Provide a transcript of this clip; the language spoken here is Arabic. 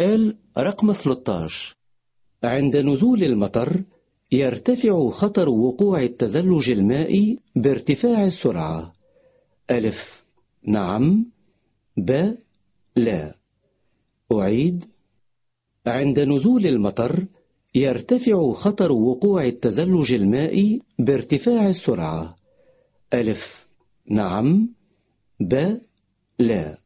السؤال رقم 13 عند نزول المطر يرتفع خطر وقوع التزلج المائي بارتفاع السرعة. ألف. نعم. ب. لا. أعيد. عند نزول المطر يرتفع خطر وقوع التزلج المائي بارتفاع السرعة. ألف. نعم. ب. لا.